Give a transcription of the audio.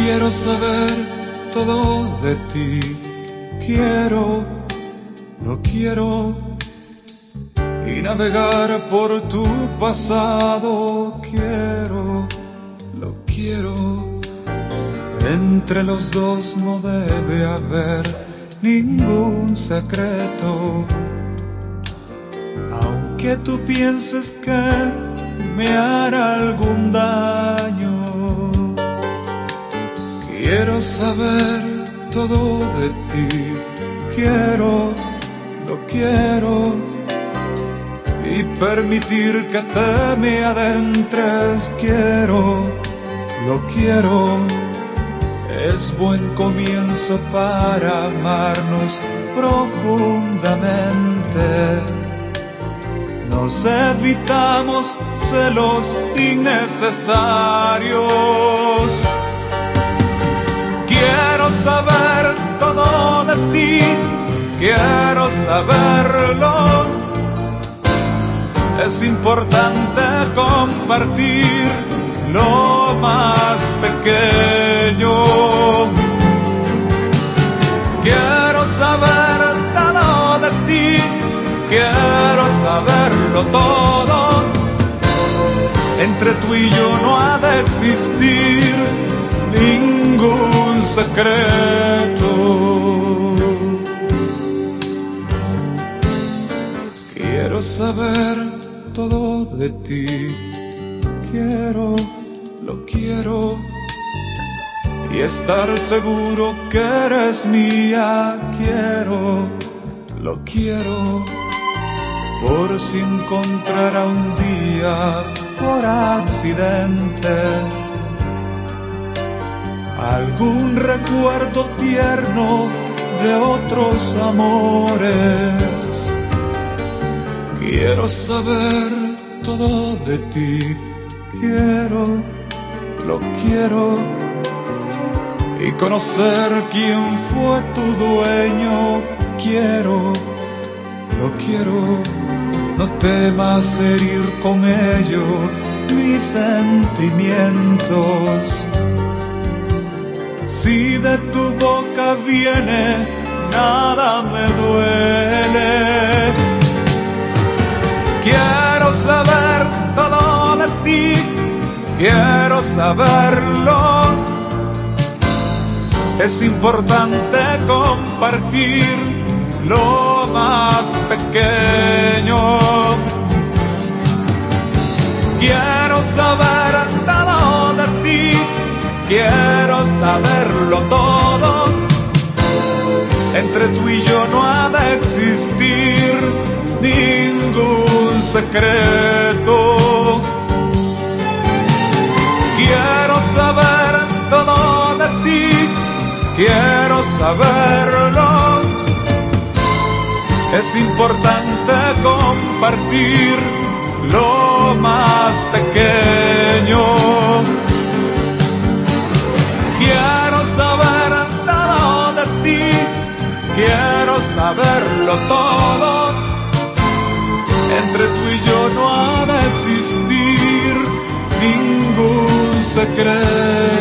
Quiero saber todo de ti. Quiero, lo quiero. Y navegar por tu pasado. Quiero, lo quiero. Entre los dos no debe haber ningún secreto. Aunque tú pienses que me hará algún daño. Quiero saber todo de ti, quiero, lo quiero, y permitir que te me adentres, quiero, lo quiero. Es buen comienzo para amarnos profundamente. Nos evitamos celos innecesarios quiero saberlo. Es importante compartir lo más pequeño. Quiero saber todo de ti, quiero saberlo todo. Entre tú y yo no ha de existir ningún secreto. Quiero saber todo de ti, quiero, lo quiero. Y estar seguro que eres mía, quiero, lo quiero. Por si encontrara un día por accidente algún recuerdo tierno de otros amores. Quiero saber todo de ti, quiero, lo quiero, y conocer quién fue tu dueño, quiero, lo quiero, no temas herir con ello mis sentimientos. Si de tu boca viene, nada me quiero saberlo. Es importante compartir lo más pequeño. Quiero saber todo de ti quiero saberlo todo. Entre tú y yo no ha de existir ningún secreto. Quiero saberlo. Es importante compartir lo más pequeño. Quiero saber todo de ti, quiero saberlo todo. Entre tú y yo no ha de existir ningún secreto.